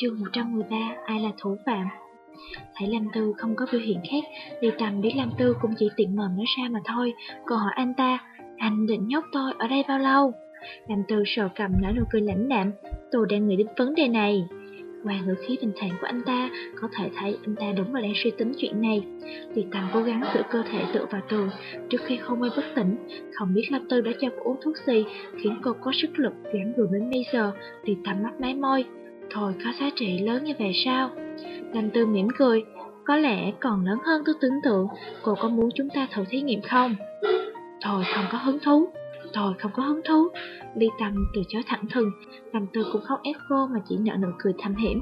Chương 113 Ai là thủ phạm Thấy Lam Tư không có biểu hiện khác Đi Trầm biết Lam Tư cũng chỉ tiện mồm nói ra mà thôi Cô hỏi anh ta Anh định nhốt tôi ở đây bao lâu Lam Tư sờ cầm nở nụ cười lãnh đạm Tôi đang nghĩ đến vấn đề này qua ngữ khí bình thản của anh ta, có thể thấy anh ta đúng là đang suy tính chuyện này. thì Tầm cố gắng giữ cơ thể tựa vào tường trước khi không mê bất tỉnh. Không biết Lam Tư đã cho cô uống thuốc gì, khiến cô có sức lực gắn gượng đến bây giờ. thì Tầm mắt máy môi, Thôi có giá trị lớn như vậy sao? Lâm Tư mỉm cười, có lẽ còn lớn hơn tôi tưởng tượng, cô có muốn chúng ta thử thí nghiệm không? Thôi không có hứng thú, thôi không có hứng thú. Ly Tâm từ chối thẳng thừng, Lâm Tư cũng không ép cô mà chỉ nở nụ cười thâm hiểm.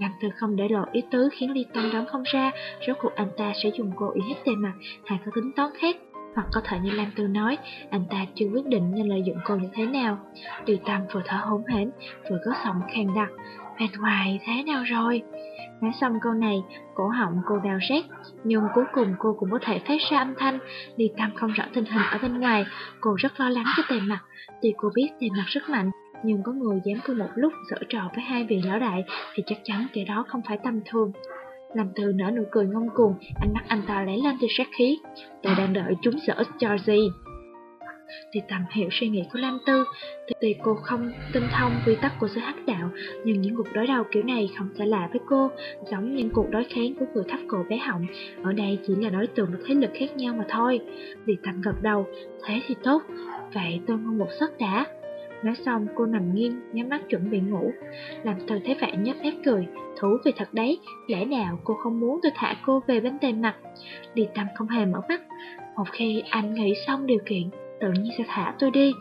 Lâm Tư không để lộ ý tứ khiến Ly Tâm đoán không ra, rốt cuộc anh ta sẽ dùng cô ý hết tề mặt hay có tính toán khác. Hoặc có thể như Lam Tư nói, anh ta chưa quyết định nên lợi dụng cô như thế nào. Tùy Tâm vừa thở hổn hển, vừa có giọng khàn đặc, bên ngoài thế nào rồi? Nói xong câu này, cổ họng cô đào rét, nhưng cuối cùng cô cũng có thể phát ra âm thanh. Ly Tâm không rõ tình hình ở bên ngoài, cô rất lo lắng cho tề mặt. Tuy cô biết tề mặt rất mạnh, nhưng có người dám cứ một lúc giở trò với hai vị lão đại thì chắc chắn kẻ đó không phải tầm thường. Lâm Thư nở nụ cười ngông cuồng, ánh mắt anh ta lấy lên từ sát khí. Tôi đang đợi chúng sở cho gì? thì tầm hiểu suy nghĩ của Lam Tư. Tuy cô không tinh thông quy tắc của giới hắc đạo, nhưng những cuộc đối đầu kiểu này không xa lạ với cô, giống những cuộc đối kháng của người thấp cổ bé họng. Ở đây chỉ là đối tượng của thế lực khác nhau mà thôi. Thì tầm gật đầu, thế thì tốt, vậy tôi ngon một giấc đã. Nói xong cô nằm nghiêng, nhắm mắt chuẩn bị ngủ. Làm từ thấy vậy nhấp mép cười, thú vị thật đấy, lẽ nào cô không muốn tôi thả cô về bên tề mặt. Đi tâm không hề mở mắt. Một khi anh nghĩ xong điều kiện, tự nhiên sẽ thả tôi đi.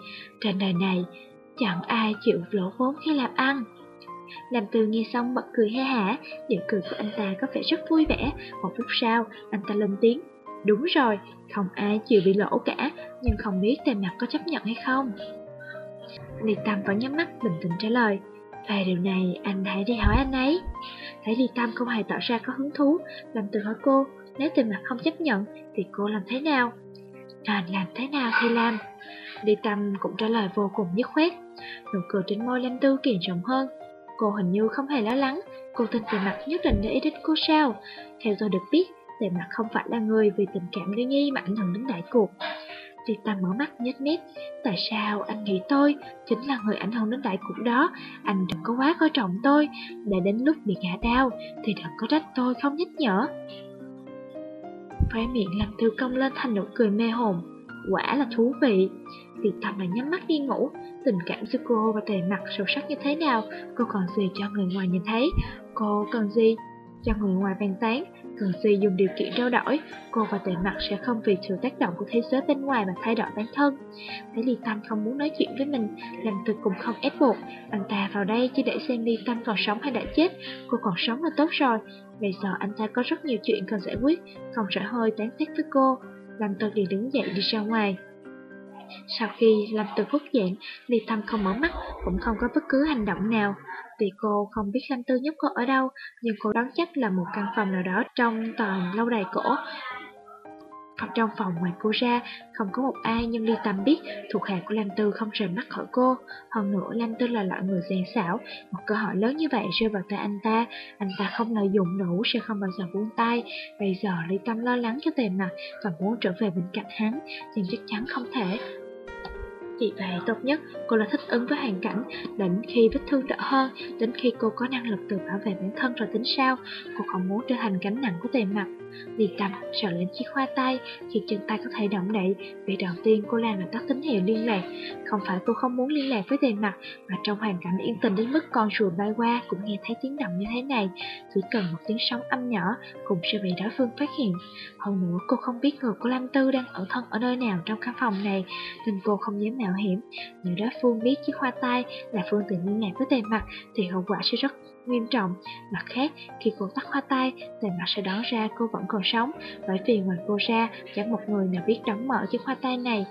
Trên đời này, chẳng ai chịu lỗ vốn khi làm ăn. Làm từ nghe xong bật cười ha hả, điệu cười của anh ta có vẻ rất vui vẻ. Một phút sau, anh ta lên tiếng. Đúng rồi, không ai chịu bị lỗ cả, nhưng không biết tề mặt có chấp nhận hay không. Ly Tâm vẫn nhắm mắt bình tĩnh trả lời. Về điều này, anh hãy đi hỏi anh ấy. Thấy Ly Tâm không hề tỏ ra có hứng thú, làm từ hỏi cô, nếu tề mặt không chấp nhận, thì cô làm thế nào? Nên làm thế nào thì làm Ly Tâm cũng trả lời vô cùng nhất khoát Nụ cười trên môi Lâm Tư kiền rộng hơn Cô hình như không hề lo lắng Cô tin Tề Mặt nhất định để ý đến cô sao Theo tôi được biết Tề Mặt không phải là người vì tình cảm đương nhi mà ảnh hưởng đến đại cuộc thì Tâm mở mắt nhếch mép. Tại sao anh nghĩ tôi Chính là người ảnh hưởng đến đại cục đó? Anh đừng có quá coi trọng tôi. Để đến lúc bị ngã đau Thì đừng có trách tôi không nhắc nhở. Khóe miệng làm thư công lên thành nụ cười mê hồn. Quả là thú vị. Tiệp Tâm là nhắm mắt đi ngủ. Tình cảm giữa cô và tề mặt sâu sắc như thế nào? Cô còn gì cho người ngoài nhìn thấy? Cô cần gì? Cho người ngoài bàn tán Cần gì dùng điều kiện trao đổi, Cô và tề mặt sẽ không vì sự tác động của thế giới bên ngoài mà thay đổi bản thân. Thấy Ly Tâm không muốn nói chuyện với mình, Làm từ cũng không ép buộc. Anh ta vào đây chỉ để xem Ly Tâm còn sống hay đã chết. Cô còn sống là tốt rồi. Bây giờ anh ta có rất nhiều chuyện cần giải quyết, Không sợ hơi tán xét với cô. Làm Tư liền đứng dậy đi ra ngoài. Sau khi Lâm Tư hút dạng Ly Tâm không mở mắt, Cũng không có bất cứ hành động nào. Tuy cô không biết Lâm Tư nhốt cô ở đâu, Nhưng cô đoán chắc là một căn phòng nào đó Trong toàn lâu đài cổ. Phòng trong phòng ngoài cô ra, không có một ai nhưng Ly Tâm biết thuộc hạ của Lam Tư không rời mắt khỏi cô. Hơn nữa Lam Tư là loại người gian xảo, một cơ hội lớn như vậy rơi vào tay anh ta, anh ta không lợi dụng đủ sẽ không bao giờ buông tay. Bây giờ Ly Tâm lo lắng cho tề mặt và muốn trở về bên cạnh hắn, nhưng chắc chắn không thể. Vì vậy tốt nhất cô là thích ứng với hoàn cảnh Đến khi vết thương đỡ hơn Đến khi cô có năng lực tự bảo vệ bản thân rồi tính sao Cô không muốn trở thành gánh nặng của tề mặt Ly cầm sờ lên chiếc hoa tay, Khiến chân tay có thể động đậy. Việc đầu tiên cô làm là tắt tín hiệu liên lạc. Không phải cô không muốn liên lạc với tề mặt, mà trong hoàn cảnh yên tình đến mức con rùa bay qua cũng nghe thấy tiếng động như thế này. Chỉ cần một tiếng sóng âm nhỏ cũng sẽ bị đối phương phát hiện. Hơn nữa cô không biết người của Lam Tư đang ở thân ở nơi nào trong căn phòng này, nên cô không dám mạo hiểm. Nếu đối phương biết chiếc hoa tay là phương tiện liên lạc với tề mặt thì hậu quả sẽ rất nghiêm trọng. Mặt khác, khi cô tắt hoa tay, tề mặt sẽ đoán ra cô vẫn còn sống, bởi vì ngoài cô ra, chẳng một người nào biết đóng mở chiếc hoa tay này.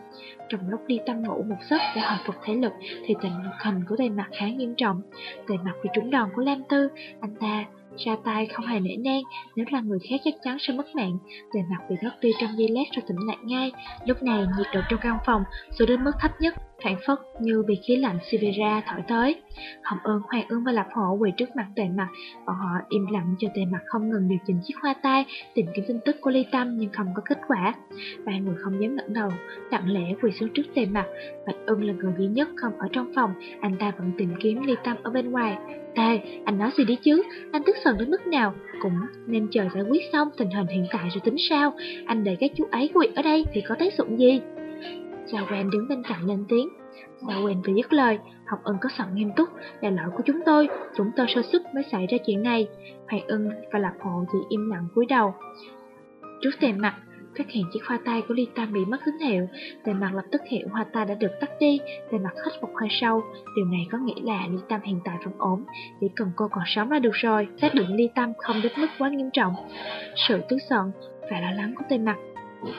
Trong lúc đi tâm ngủ một giấc để hồi phục thể lực, thì tình hình của tề mặt khá nghiêm trọng. Tề mặt bị trúng đòn của Lam Tư, anh ta ra tay không hề nể nang, nếu là người khác chắc chắn sẽ mất mạng. Tề mặt bị ngất đi trong giây lát rồi tỉnh lại ngay. Lúc này nhiệt độ trong căn phòng xuống đến mức thấp nhất, thoảng phất như bị khí lạnh Siberia thổi tới. Hồng Ơn, Hoàng Ương và Lập Hổ quỳ trước mặt tề mặt, bọn họ im lặng cho tề mặt không ngừng điều chỉnh chiếc hoa tai, tìm kiếm tin tức của Ly Tâm nhưng không có kết quả. Ba người không dám ngẩng đầu, lặng lẽ quỳ xuống trước tề mặt. Bạch Ưng là người duy nhất không ở trong phòng, anh ta vẫn tìm kiếm Ly Tâm ở bên ngoài. Tề, anh nói gì đi chứ, anh tức giận đến mức nào, cũng nên chờ giải quyết xong tình hình hiện tại rồi tính sao, anh để các chú ấy quỳ ở đây thì có tác dụng gì? Sao quen đứng bên cạnh lên tiếng. Sao quen vừa dứt lời, Học ân có giọng nghiêm túc, là lỗi của chúng tôi, chúng tôi sơ sức mới xảy ra chuyện này. Hoàng ân và Lạc Hộ thì im lặng cúi đầu. Trước tề mặt, phát hiện chiếc hoa tay của Ly Tam bị mất tín hiệu, tề mặt lập tức hiểu hoa tay đã được tắt đi, tề mặt hít một hơi sâu. Điều này có nghĩa là Ly Tam hiện tại vẫn ổn, chỉ cần cô còn sống là được rồi, xác định Ly Tam không đến mức quá nghiêm trọng. Sự tức giận và lo lắng của tề mặt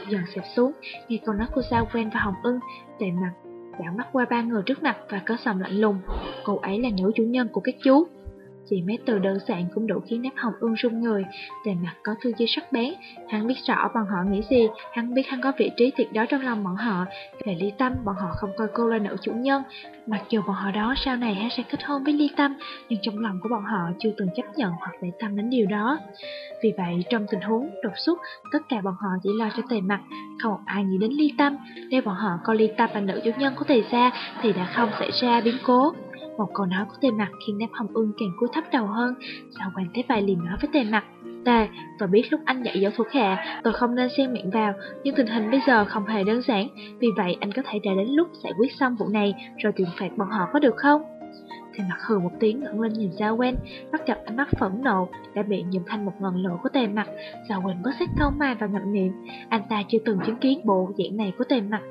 dần xẹp xuống, nghe câu nói của sao Quen và Hồng Ưng, tề mặt đảo mắt qua ba người trước mặt và có sầm lạnh lùng. Cô ấy là nữ chủ nhân của các chú. Chỉ mấy từ đơn giản cũng đủ khiến nếp hồng ương rung người. Tề mặt có thư duy sắc bén, Hắn biết rõ bọn họ nghĩ gì, Hắn biết hắn có vị trí tuyệt đối trong lòng bọn họ. Về ly tâm, bọn họ không coi cô là nữ chủ nhân. Mặc dù bọn họ đó sau này hắn sẽ kết hôn với ly tâm, Nhưng trong lòng của bọn họ chưa từng chấp nhận hoặc để tâm đến điều đó. Vì vậy, trong tình huống đột xuất, Tất cả bọn họ chỉ lo cho tề mặt, Không ai nghĩ đến ly tâm. Nếu bọn họ coi ly tâm là nữ chủ nhân của tề gia, Thì đã không xảy ra biến cố một câu nói của tề mặt khiến đám hồng ưng càng cúi thấp đầu hơn. Sao quan thế vài liền nói với tề mặt. Tề, và biết lúc anh dạy dỗ thuộc hạ, tôi không nên xen miệng vào, nhưng tình hình bây giờ không hề đơn giản. Vì vậy anh có thể đợi đến lúc giải quyết xong vụ này, rồi trừng phạt bọn họ có được không? Tề mặt hừ một tiếng ngẩng lên nhìn Giao Quen, bắt gặp ánh mắt phẫn nộ đã bị nhìn thành một ngọn lửa của tề mặt. Giao Quen bớt xét câu mai và ngậm miệng, anh ta chưa từng chứng kiến bộ dạng này của tề mặt.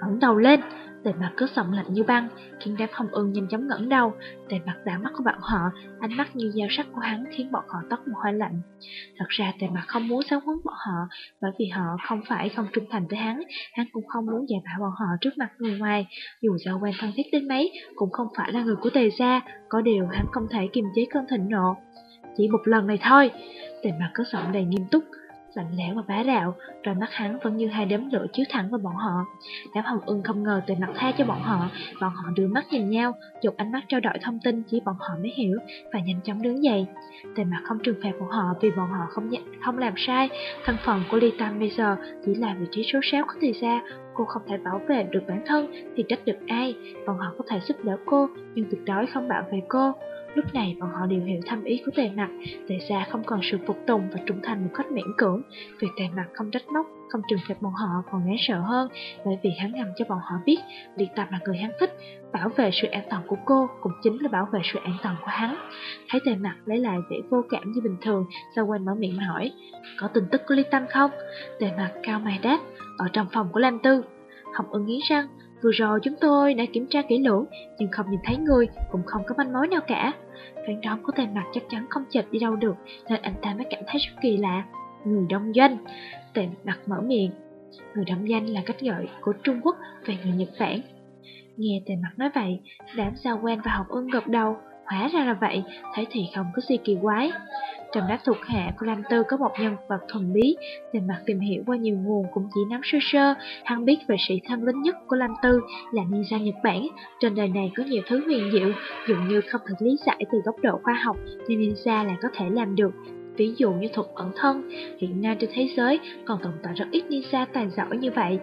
ngẩng đầu lên, Tề mặt cứ sọng lạnh như băng, khiến đám hồng ưng nhanh chóng ngẩng đầu. Tề mặt đã mắt của bọn họ, ánh mắt như dao sắc của hắn khiến bọn họ tóc một hơi lạnh. Thật ra tề mặt không muốn giáo huấn bọn họ, bởi vì họ không phải không trung thành với hắn, hắn cũng không muốn dạy bảo bọn họ trước mặt người ngoài. Dù giao quen thân thiết đến mấy, cũng không phải là người của tề gia, có điều hắn không thể kiềm chế cơn thịnh nộ. Chỉ một lần này thôi, tề mặt cứ giọng đầy nghiêm túc, lạnh lẽo và bá đạo, rồi mắt hắn vẫn như hai đốm lửa chiếu thẳng vào bọn họ. Đám hồng ưng không ngờ từ mặt tha cho bọn họ, bọn họ đưa mắt nhìn nhau, chụp ánh mắt trao đổi thông tin chỉ bọn họ mới hiểu, và nhanh chóng đứng dậy. Tề mặt không trừng phạt bọn họ vì bọn họ không nhận không làm sai, thân phận của Ly Tam bây giờ chỉ là vị trí số 6 có thời ra, cô không thể bảo vệ được bản thân thì trách được ai, bọn họ có thể giúp đỡ cô, nhưng tuyệt đối không bảo vệ cô. Lúc này bọn họ đều hiểu thâm ý của tề mặt Tề ra không còn sự phục tùng và trung thành một cách miễn cưỡng. Việc tề mặt không trách móc, không trừng phạt bọn họ còn đáng sợ hơn Bởi vì hắn ngầm cho bọn họ biết Liệt tập là người hắn thích Bảo vệ sự an toàn của cô cũng chính là bảo vệ sự an toàn của hắn. Thấy tề mặt lấy lại vẻ vô cảm như bình thường Sao quên mở miệng hỏi Có tin tức của Ly Tâm không? Tề mặt cao mày đáp Ở trong phòng của Lam Tư. Hồng ưng nghiến răng Vừa rồi chúng tôi đã kiểm tra kỹ lưỡng, nhưng không nhìn thấy người, cũng không có manh mối nào cả. Phán đoán của tên mặt chắc chắn không chệch đi đâu được, nên anh ta mới cảm thấy rất kỳ lạ. Người đông doanh, tề mặt mở miệng. Người đông danh là cách gọi của Trung Quốc về người Nhật Bản. Nghe tề mặt nói vậy, đám sao quen và học ưng gật đầu, hóa ra là vậy, thấy thì không có gì kỳ quái. Trong đáp thuộc hạ của Lam Tư có một nhân vật thuần bí, về mặt tìm hiểu qua nhiều nguồn cũng chỉ nắm sơ sơ, hắn biết về sĩ thân lính nhất của Lam Tư là ninja Nhật Bản. Trên đời này có nhiều thứ huyền diệu, dường như không thể lý giải từ góc độ khoa học, nhưng ninja là có thể làm được. Ví dụ như thuật ẩn thân, hiện nay trên thế giới còn tồn tại rất ít ninja tài giỏi như vậy.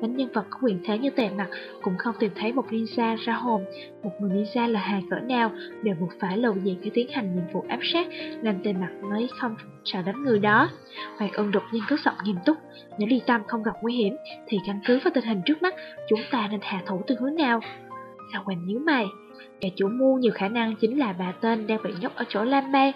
Đánh nhân vật có quyền thế như tề mặt cũng không tìm thấy một ninja ra hồn. Một người ninja là hài cỡ nào đều buộc phải lộ diện khi tiến hành nhiệm vụ áp sát, làm tề mặt mới không sợ đánh người đó. Hoàng ưng đột nhiên có giọng nghiêm túc, nếu ly tâm không gặp nguy hiểm thì căn cứ vào tình hình trước mắt, chúng ta nên hạ thủ từ hướng nào? Sao Hoàng nhíu mày? Kẻ chủ mưu nhiều khả năng chính là bà tên đang bị nhốt ở chỗ Lam Mê.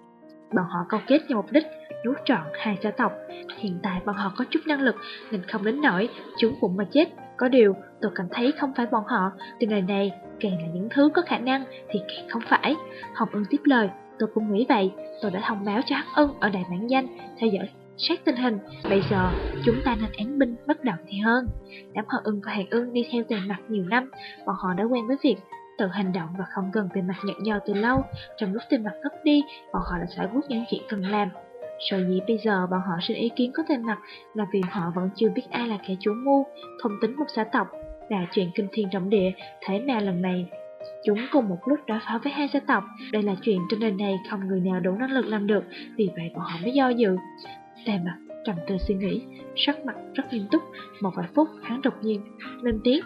Bọn họ câu kết nhau mục đích nuốt trọn hai gia tộc. Hiện tại bọn họ có chút năng lực nên không đến nổi chúng cũng mà chết. Có điều, tôi cảm thấy không phải bọn họ, trên đời này càng là những thứ có khả năng thì càng không phải. Hồng ưng tiếp lời, tôi cũng nghĩ vậy, tôi đã thông báo cho Hắc ưng ở Đại Bản Danh, theo dõi sát tình hình. Bây giờ, chúng ta nên án binh bất động thì hơn. Đám Hồng ưng và Hàng ưng đi theo tiền mặt nhiều năm, bọn họ đã quen với việc tự hành động và không cần tiền mặt nhận nhau từ lâu. Trong lúc tiền mặt ngất đi, bọn họ đã giải quyết những chuyện cần làm. Sở dĩ bây giờ bọn họ xin ý kiến có tên mặt là vì họ vẫn chưa biết ai là kẻ chủ mưu, thông tính một xã tộc, là chuyện kinh thiên trọng địa, thế mà lần này chúng cùng một lúc đối phó với hai gia tộc. Đây là chuyện trên đời này không người nào đủ năng lực làm được, vì vậy bọn họ mới do dự. Tề mặt trầm tư suy nghĩ, sắc mặt rất nghiêm túc, một vài phút hắn đột nhiên lên tiếng,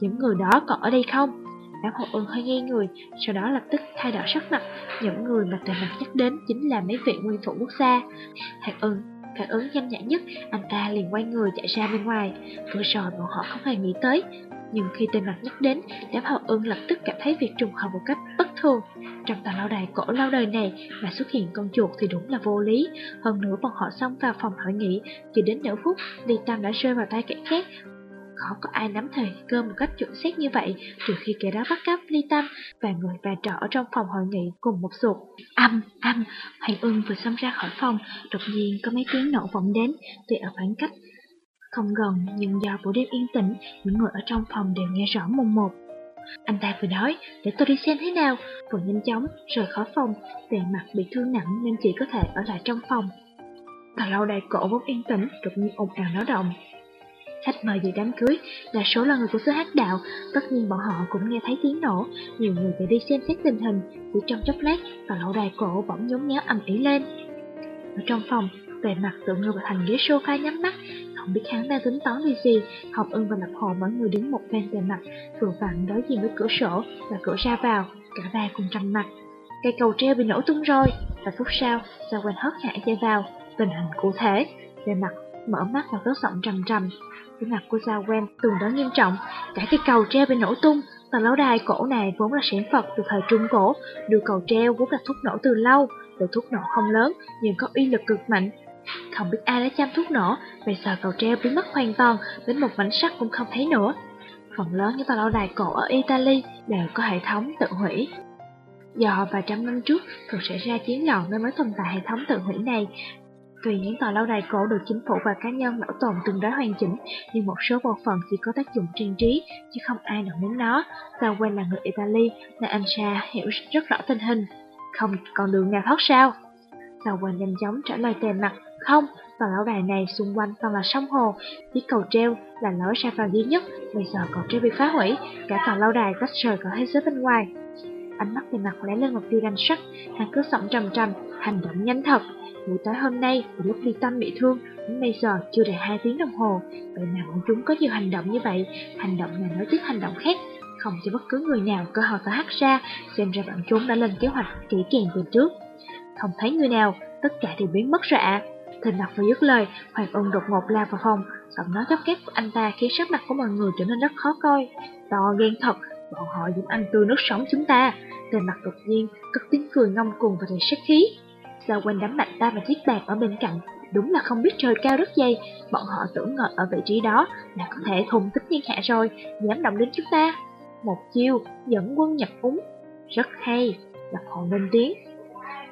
những người đó còn ở đây không? Đám hộ ưng hơi ngây người, sau đó lập tức thay đổi sắc mặt. Những người mà tề mặt nhắc đến chính là mấy vị nguyên thủ quốc gia. Hạt ưng phản ứng nhanh nhãn nhất, anh ta liền quay người chạy ra bên ngoài. Vừa rồi bọn họ không hề nghĩ tới. Nhưng khi tên mặt nhắc đến, đám hậu ưng lập tức cảm thấy việc trùng hợp một cách bất thường. Trong tòa lâu đài cổ lâu đời này mà xuất hiện con chuột thì đúng là vô lý. Hơn nữa bọn họ xông vào phòng hội nghị, chỉ đến nửa phút, Ly tam đã rơi vào tay kẻ khác, Khó có ai nắm thời cơ một cách chuẩn xác như vậy trừ khi kẻ đó bắt cắp ly tâm và người bà trọ ở trong phòng hội nghị cùng một ruột. Âm, âm, Hoàng ưng vừa xông ra khỏi phòng, đột nhiên có mấy tiếng nổ vọng đến tuy ở khoảng cách không gần nhưng do buổi đêm yên tĩnh, những người ở trong phòng đều nghe rõ mồm một. Anh ta vừa nói, để tôi đi xem thế nào, vừa nhanh chóng rời khỏi phòng, về mặt bị thương nặng nên chỉ có thể ở lại trong phòng. Tòa lâu đài cổ vốn yên tĩnh, đột nhiên ồn ào náo động. Khách mời dự đám cưới, là số là người của xứ hát đạo, tất nhiên bọn họ cũng nghe thấy tiếng nổ, nhiều người phải đi xem xét tình hình, chỉ trong chốc lát và lỗ đài cổ bỗng nhốn nháo ầm ĩ lên. Ở trong phòng, về mặt tự ngư vào thành ghế sofa nhắm mắt, không biết hắn đang tính toán điều gì, Học ưng và Lập Hồ mỗi người đứng một bên về mặt, vừa vặn đối diện với cửa sổ và cửa ra vào, cả ba cùng trầm mặt. Cây cầu treo bị nổ tung rồi, và phút sau, Sao quanh hớt hải chạy vào, tình hình cụ thể, về mặt mở mắt và cất giọng trầm trầm, cái mặt của Giao Quen từng đó nghiêm trọng, cả cái cầu treo bị nổ tung. Tòa lâu đài cổ này vốn là sản phẩm từ thời Trung Cổ, được cầu treo vốn là thuốc nổ từ lâu, lượng thuốc nổ không lớn nhưng có uy lực cực mạnh. Không biết ai đã chăm thuốc nổ, bây giờ cầu treo biến mất hoàn toàn, đến một mảnh sắt cũng không thấy nữa. Phần lớn những tòa lâu đài cổ ở Italy đều có hệ thống tự hủy, Do vài trăm năm trước thường xảy ra chiến loạn nên mới tồn tại hệ thống tự hủy này, Tuy những tòa lâu đài cổ được chính phủ và cá nhân bảo tồn tương đối hoàn chỉnh, nhưng một số bộ phận chỉ có tác dụng trang trí, chứ không ai động đến nó. Sao quen là người Italy, nên anh Sa hiểu rất rõ tình hình. Không còn đường nào thoát sao? Sao quen nhanh chóng trả lời tề mặt, không, tòa lâu đài này xung quanh toàn là sông hồ, chiếc cầu treo là lối ra vào duy nhất, bây giờ cầu treo bị phá hủy, cả tòa lâu đài tách rời khỏi thế giới bên ngoài. Ánh mắt tề mặt lóe lên một tia đanh sắc, hắn cứ sọng trầm trầm, hành động nhanh thật. Buổi tối hôm nay, lúc Ly Tâm bị thương, đến bây giờ chưa đầy 2 tiếng đồng hồ. Vậy mà bọn chúng có nhiều hành động như vậy, hành động này nói tiếp hành động khác, không cho bất cứ người nào cơ hội thở hắt ra, xem ra bọn chúng đã lên kế hoạch kỹ càng từ trước. Không thấy người nào, tất cả đều biến mất rồi ạ. Thình mặt vừa dứt lời, Hoàng Ân đột ngột lao vào phòng, giọng nói gấp gáp của anh ta khiến sắc mặt của mọi người trở nên rất khó coi. To ghen thật, bọn họ dùng ăn tươi nước sống chúng ta. Tên mặt đột nhiên, cất tiếng cười ngông cuồng và đầy sát khí. Sao quanh đám mạnh ta và chiếc bàn ở bên cạnh. Đúng là không biết trời cao rất dày. Bọn họ tưởng ngờ ở vị trí đó Là có thể thùng tích nhiên hạ rồi. Dám động đến chúng ta. Một chiêu, dẫn quân nhập úng. Rất hay Lập hồ lên tiếng.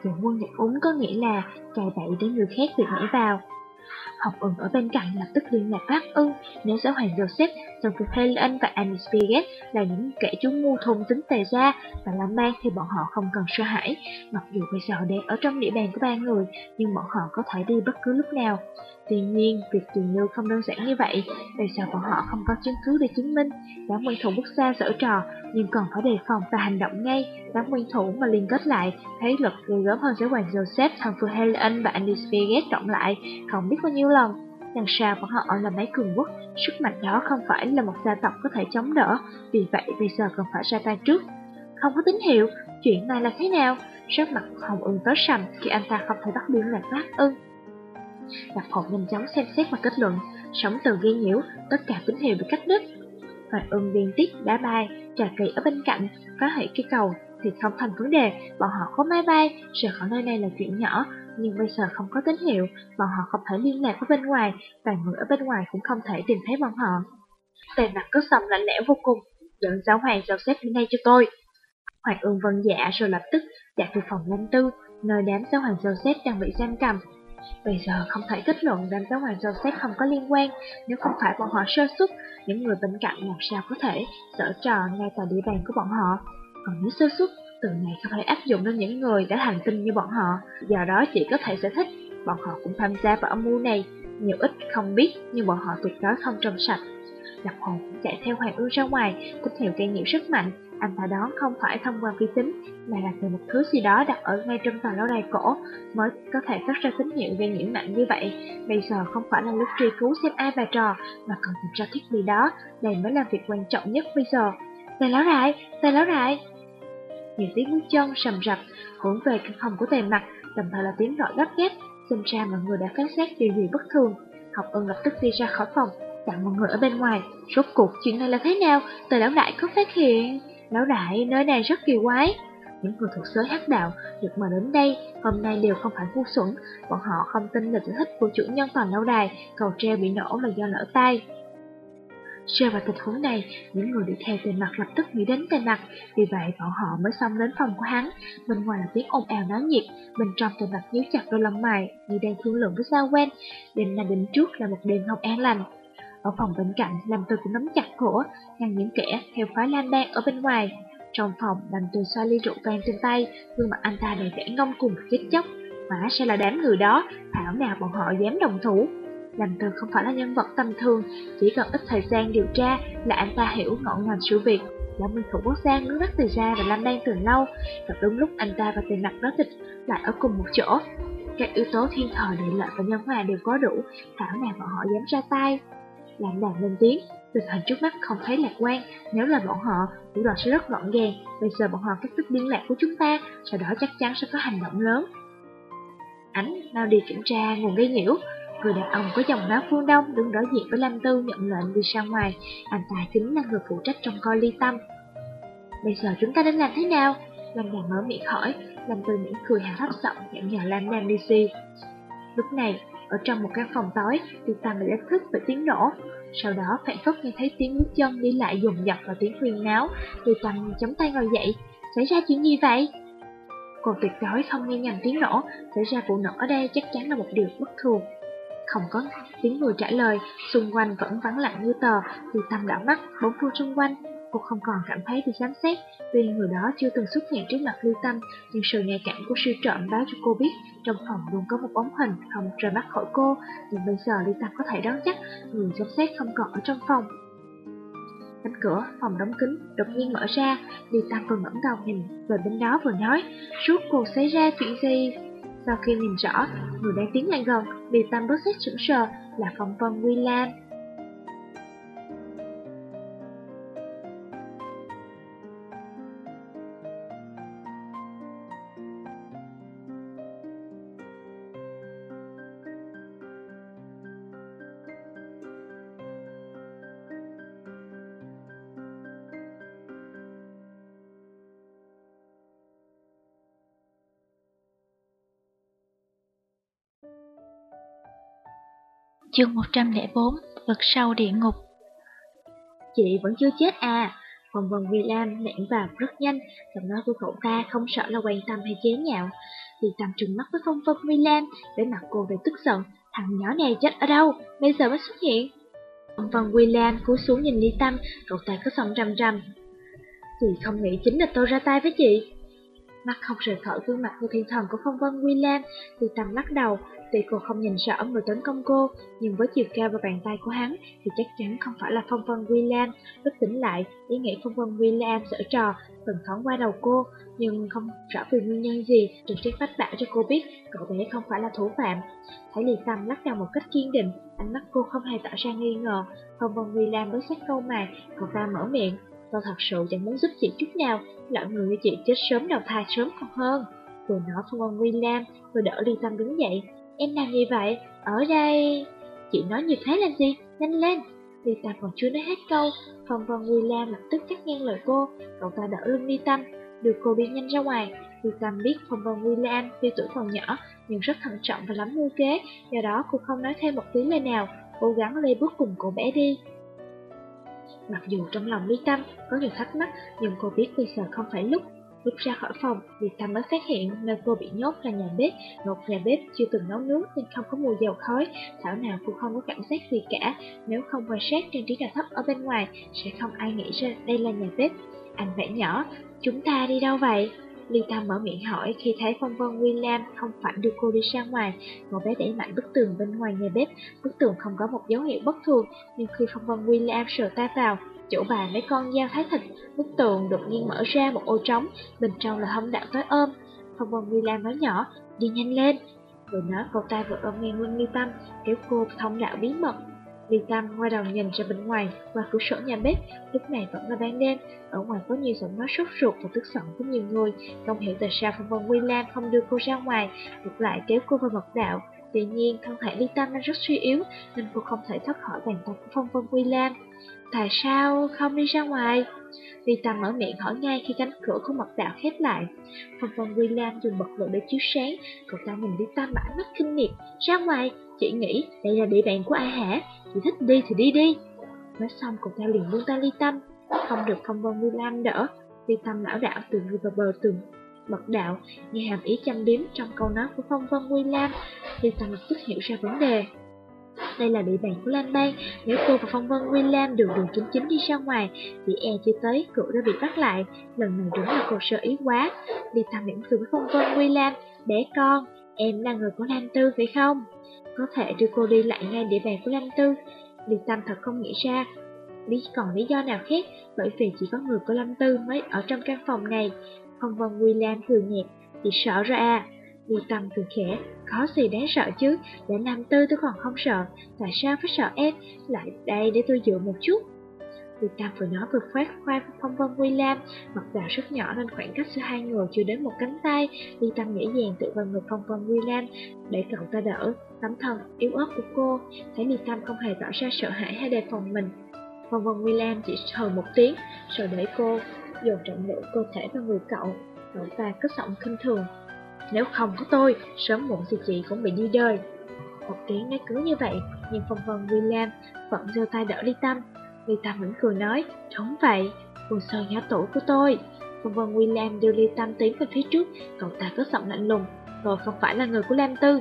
Dẫn quân nhập úng có nghĩa là cài bậy để người khác được nhảy vào. Học ưng ở bên cạnh lập tức liên lạc bác ưng. Nếu giáo hoàng Joseph, Son Phu Helen và Annie Spiget là những kẻ chúng ngu thùng tính tề ra và làm mang thì bọn họ không cần sợ hãi. Mặc dù bây giờ đang ở trong địa bàn của ba người Nhưng bọn họ có thể đi bất cứ lúc nào. Tuy nhiên, việc truyền như không đơn giản như vậy. Bây giờ bọn họ không có chứng cứ để chứng minh? Đám nguyên thủ quốc gia dở trò Nhưng còn phải đề phòng và hành động ngay. Đám nguyên thủ mà liên kết lại Thấy lực ghê gớm hơn giáo hoàng Joseph, thần Phu Helen và Annie Spiget cộng lại Không biết bao nhiêu lần đằng sau bọn họ là mấy cường quốc, sức mạnh đó không phải là một gia tộc có thể chống đỡ, vì vậy bây giờ cần phải ra tay trước. Không có tín hiệu, chuyện này là thế nào? Sắc mặt Hồng Ưng tối sầm khi anh ta không thể bắt liên lạc với ưng. Lạc Hồng nhanh chóng xem xét và kết luận, sống từ ghi nhiễu, tất cả tín hiệu bị cắt đứt. Hoàng ưng viên tiết đá bay, trà kỳ ở bên cạnh, phá hủy cây cầu thì không thành vấn đề, bọn họ có máy bay, rời khỏi nơi này là chuyện nhỏ, nhưng bây giờ không có tín hiệu, bọn họ không thể liên lạc với bên ngoài, và người ở bên ngoài cũng không thể tìm thấy bọn họ. Tề mặt cứ sầm lạnh lẽo vô cùng, dẫn giáo hoàng giao xếp đến đây cho tôi. Hoàng ương vân dạ rồi lập tức chạy từ phòng lâm tư, nơi đám giáo hoàng giao xếp đang bị giam cầm. Bây giờ không thể kết luận đám giáo hoàng dò xét không có liên quan, nếu không phải bọn họ sơ xuất, những người bên cạnh làm sao có thể sở trò ngay tại địa bàn của bọn họ. Còn nếu sơ xuất, từ này không thể áp dụng đến những người đã thành tinh như bọn họ, do đó chỉ có thể giải thích, bọn họ cũng tham gia vào âm mưu này, nhiều ít không biết nhưng bọn họ tuyệt đối không trong sạch. Lập hồn cũng chạy theo Hoàng Ương ra ngoài, tín hiệu gây nhiễu rất mạnh, anh ta đoán không phải thông qua vi tính, mà là từ một thứ gì đó đặt ở ngay trong tòa lâu đài cổ mới có thể phát ra tín hiệu gây nhiễu mạnh như vậy. Bây giờ không phải là lúc truy cứu xem ai bài trò, mà cần tìm ra thiết bị đó, đây mới là việc quan trọng nhất bây giờ. Tài lão đại, tài lão đại những tiếng bước chân sầm rập, hướng về căn phòng của tề mặt, đồng thời là tiếng gọi gấp gáp, xem ra mọi người đã phát giác điều gì bất thường. Học ơn lập tức đi ra khỏi phòng, chặn mọi người ở bên ngoài. Rốt cuộc chuyện này là thế nào? Tề lão đại có phát hiện... Lão đại, nơi này rất kỳ quái. Những người thuộc giới hắc đạo được mời đến đây hôm nay đều không phải ngu xuẩn, bọn họ không tin là giải thích của chủ nhân toàn lâu đài, cầu treo bị nổ là do lỡ tay. Rơi vào tình huống này, những người đi theo tên mặt lập tức nghĩ đến tên mặt, vì vậy bọn họ mới xông đến phòng của hắn. Bên ngoài là tiếng ồn ào náo nhiệt, bên trong tên mặt nhíu chặt đôi lông mày, như đang thương lượng với sao quen. Đêm nay đêm trước là một đêm không an lành. Ở phòng bên cạnh, làm tôi cũng nắm chặt cổ, ngăn những kẻ theo phái Lam Bang ở bên ngoài. Trong phòng, làm tôi xoa ly rượu vang trên tay, gương mặt anh ta đầy vẻ ngông cùng chết chóc. Mà sẽ là đám người đó, thảo nào bọn họ dám đồng thủ. Làm từ không phải là nhân vật tầm thường, chỉ cần ít thời gian điều tra là anh ta hiểu ngọn ngành sự việc. Lão Minh Thủ Quốc gia nước mắt từ ra và Lam Đan từ lâu, và đúng lúc anh ta và tiền mặt đó tịch lại ở cùng một chỗ. Các yếu tố thiên thời địa lợi và nhân hòa đều có đủ, thảo nào bọn họ dám ra tay. Làm đàn lên tiếng, tình hình trước mắt không thấy lạc quan, nếu là bọn họ, thủ đoạn sẽ rất gọn gàng, bây giờ bọn họ cắt đứt liên lạc của chúng ta, sau đó chắc chắn sẽ có hành động lớn. Ánh, mau đi kiểm tra nguồn gây nhiễu, Người đàn ông có dòng máu phương Đông đứng đối diện với Lâm Tư nhận lệnh đi ra ngoài, anh ta chính là người phụ trách trong coi ly tâm. Bây giờ chúng ta nên làm thế nào? Lâm Đàm mở miệng hỏi, Lâm Tư mỉm cười hào thấp giọng dặn nhờ Lam Đàm đi si. Lúc này, ở trong một căn phòng tối, ly tâm bị đánh thức bởi tiếng nổ. Sau đó, phản phất nghe thấy tiếng bước chân đi lại dùng dập và tiếng khuyên náo, ly tâm chống tay ngồi dậy. Xảy ra chuyện gì vậy? Cô tuyệt đối không nghe nhầm tiếng nổ, xảy ra vụ nổ ở đây chắc chắn là một điều bất thường. Không có tiếng người trả lời, xung quanh vẫn vắng lặng như tờ, từ tâm đảo mắt, bốn phương xung quanh. Cô không còn cảm thấy bị giám xét, tuy người đó chưa từng xuất hiện trước mặt Lưu Tâm, nhưng sự nhạy cảm của siêu trộm báo cho cô biết trong phòng luôn có một bóng hình không rời mắt khỏi cô, nhưng bây giờ Lưu Tâm có thể đoán chắc người giám xét không còn ở trong phòng. Cánh cửa phòng đóng kín đột nhiên mở ra, Lưu Tâm vừa ngẩng đầu nhìn về bên đó vừa nói, suốt cuộc xảy ra chuyện gì? Sau khi nhìn rõ, người đang tiến lại gần, bị Tam bớt xét sững sờ là Phong Vân William. Chương 104 Vực sâu địa ngục. Chị vẫn chưa chết à? Phong Vân William lẻn vào rất nhanh, Giọng nói của cậu ta không sợ là quan tâm hay chế nhạo. Vì tầm trừng mắt với Phong Vân William Để mặt cô đầy tức giận. Thằng nhỏ này chết ở đâu? Bây giờ mới xuất hiện. Phong Vân William cúi xuống nhìn Ly Tâm, Cậu ta có giọng rầm rầm. Chị không nghĩ chính là tôi ra tay với chị. Mắt không rời khỏi gương mặt của thiên thần của Phong Vân William Thì tầm lắc đầu Tuy cô không nhìn rõ người tấn công cô, nhưng với chiều cao và bàn tay của hắn thì chắc chắn không phải là Phong Vân William. Lúc tỉnh lại, ý nghĩ Phong Vân William sở trò, từng thoáng qua đầu cô, nhưng không rõ vì nguyên nhân gì, trực tiếp phát bảo cho cô biết cậu bé không phải là thủ phạm. Thấy Lì Tâm lắc đầu một cách kiên định, ánh mắt cô không hề tỏ ra nghi ngờ. Phong Vân William đối xét câu mà cậu ta mở miệng. Tôi thật sự chẳng muốn giúp chị chút nào, lỡ người như chị chết sớm đầu thai sớm còn hơn. Vừa nói Phong Vân William, vừa đỡ Ly Tâm đứng dậy. Em làm gì vậy? Ở đây... Chị nói như thế làm gì? Nhanh lên! Ly Tâm còn chưa nói hết câu, Phong Vân Lam lập tức cắt ngang lời cô, cậu ta đỡ lưng Ly Tâm, đưa cô đi nhanh ra ngoài. Ly Tâm biết Phong Vân Lam tuy tuổi còn nhỏ, nhưng rất thận trọng và lắm mưu kế, do đó cô không nói thêm một tiếng lời nào, cố gắng lê bước cùng cô bé đi. Mặc dù trong lòng Ly Tâm có nhiều thắc mắc, nhưng cô biết bây giờ không phải lúc Lúc ra khỏi phòng, Việt Tâm mới phát hiện nơi cô bị nhốt là nhà bếp, một nhà bếp chưa từng nấu nước nên không có mùi dầu khói, thảo nào cô không có cảm giác gì cả. Nếu không quan sát trang trí nhà thấp ở bên ngoài, sẽ không ai nghĩ ra đây là nhà bếp. Anh vẽ nhỏ, chúng ta đi đâu vậy? Ly Tâm mở miệng hỏi khi thấy Phong Vân William không phải đưa cô đi ra ngoài. Cậu bé đẩy mạnh bức tường bên ngoài nhà bếp. Bức tường không có một dấu hiệu bất thường, nhưng khi Phong Vân William sờ tay vào, chỗ bà mấy con dao thái thịt, bức tường đột nhiên mở ra một ô trống, bên trong là hông đạo tới ôm. Phong Vân William nói nhỏ, đi nhanh lên. Vừa nói cậu ta vừa ôm ngang lưng Ly Tâm, kéo cô thông đạo bí mật. Ly Tâm quay đầu nhìn ra bên ngoài, qua cửa sổ nhà bếp, lúc này vẫn là ban đêm, ở ngoài có nhiều giọng nói sốt ruột và tức giận của nhiều người, không hiểu tại sao Phong Vân William không đưa cô ra ngoài, ngược lại kéo cô vào mật đạo. Tuy nhiên, thân thể Ly Tâm đang rất suy yếu, nên cô không thể thoát khỏi bàn tay của Phong Vân William. Tại sao không đi ra ngoài? Vì tầm mở miệng hỏi ngay khi cánh cửa của mật đạo khép lại. Phong Vân William dùng bật lửa để chiếu sáng, cậu ta nhìn đi Tâm mãi mắt kinh miệt. Ra ngoài, chị nghĩ đây là địa bàn của ai hả? Chị thích đi thì đi đi. Nói xong cậu ta liền buông tay Ly Tâm, không được Phong Vân William đỡ. Ly Tâm lão đảo từ người vào bờ tường mật đạo, nghe hàm ý chăm biếm trong câu nói của Phong Vân William. Ly Tâm lập tức hiểu ra vấn đề. Đây là địa bàn của Lan Bang, nếu cô và Phong Vân William đường đường chính chính đi ra ngoài, thì e chưa tới, cậu đã bị bắt lại. Lần này đúng là cô sợ ý quá. Đi thăm mỉm cười với Phong Vân William, bé con, em là người của Lan Tư phải không? Có thể đưa cô đi lại ngay địa bàn của Lan Tư. Đi Tâm thật không nghĩ ra, lý còn lý do nào khác, bởi vì chỉ có người của Lâm Tư mới ở trong căn phòng này. Phong Vân William cười nhạt, chị sợ ra à. Ly Tâm cười khẽ, có gì đáng sợ chứ, để làm tư tôi còn không sợ, tại sao phải sợ em, lại đây để tôi dựa một chút. Ly Tâm vừa nói vừa khoát khoai phong vân William, mặt đào rất nhỏ nên khoảng cách giữa hai người chưa đến một cánh tay. Ly Tâm dễ dàng tự vào người phong vân William để cậu ta đỡ, tấm thân yếu ớt của cô. Thấy Ly Tâm không hề tỏ ra sợ hãi hay đề phòng mình. Phong vân William chỉ hờ một tiếng, rồi để cô dồn trọng lượng cơ thể vào người cậu. Cậu ta cất giọng khinh thường, nếu không có tôi, sớm muộn gì chị cũng bị đi đời. Một tiếng nói cứ như vậy, nhưng phong vân William vẫn giơ tay đỡ Ly Tâm. Ly Tâm vẫn cười nói, đúng vậy, cô sơ nhỏ tuổi của tôi. Phong vân William đưa Ly Tâm tiến về phía trước, cậu ta có giọng lạnh lùng, tôi không phải là người của Lam Tư.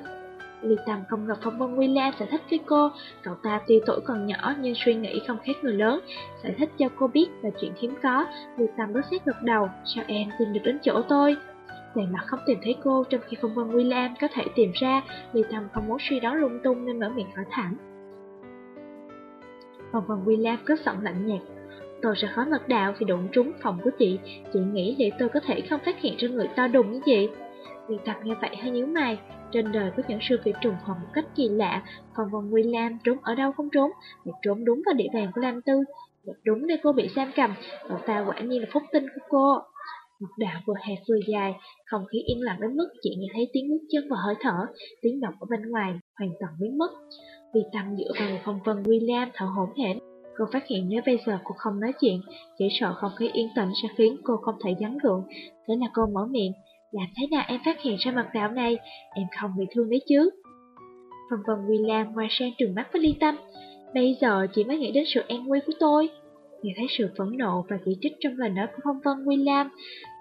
Ly Tâm không ngờ Phong Vân William sẽ thích với cô, cậu ta tuy tuổi còn nhỏ nhưng suy nghĩ không khác người lớn, sẽ thích cho cô biết là chuyện hiếm có. Ly Tâm rất xét gật đầu, sao em tìm được đến chỗ tôi? Về mặt không tìm thấy cô trong khi Phong Vân William có thể tìm ra, Vì Tâm không muốn suy đoán lung tung nên mở miệng hỏi thẳng. Phong Vân William có giọng lạnh nhạt. Tôi sẽ khó mật đạo vì đụng trúng phòng của chị, chị nghĩ liệu tôi có thể không phát hiện ra người to đùng như vậy? Ly Tâm nghe vậy hơi nhíu mày, trên đời có những sự việc trùng hợp một cách kỳ lạ, Phong Vân William trốn ở đâu không trốn, lại trốn đúng vào địa bàn của Lam Tư, đúng nơi cô bị giam cầm, cậu ta quả nhiên là phúc tinh của cô. Một đạo vừa hẹp vừa dài, không khí yên lặng đến mức chỉ nghe thấy tiếng bước chân và hơi thở, tiếng động ở bên ngoài hoàn toàn biến mất. Vì tâm dựa vào phong vân William thở hổn hển, cô phát hiện nếu bây giờ cô không nói chuyện, chỉ sợ không khí yên tĩnh sẽ khiến cô không thể gắn gượng. Thế là cô mở miệng, làm thế nào em phát hiện ra mặt đạo này, em không bị thương đấy chứ. Phong vân William ngoài sang trừng mắt với ly tâm, bây giờ chỉ mới nghĩ đến sự an nguy của tôi. Nghe thấy sự phẫn nộ và chỉ trích trong lời nói của Phong Vân William,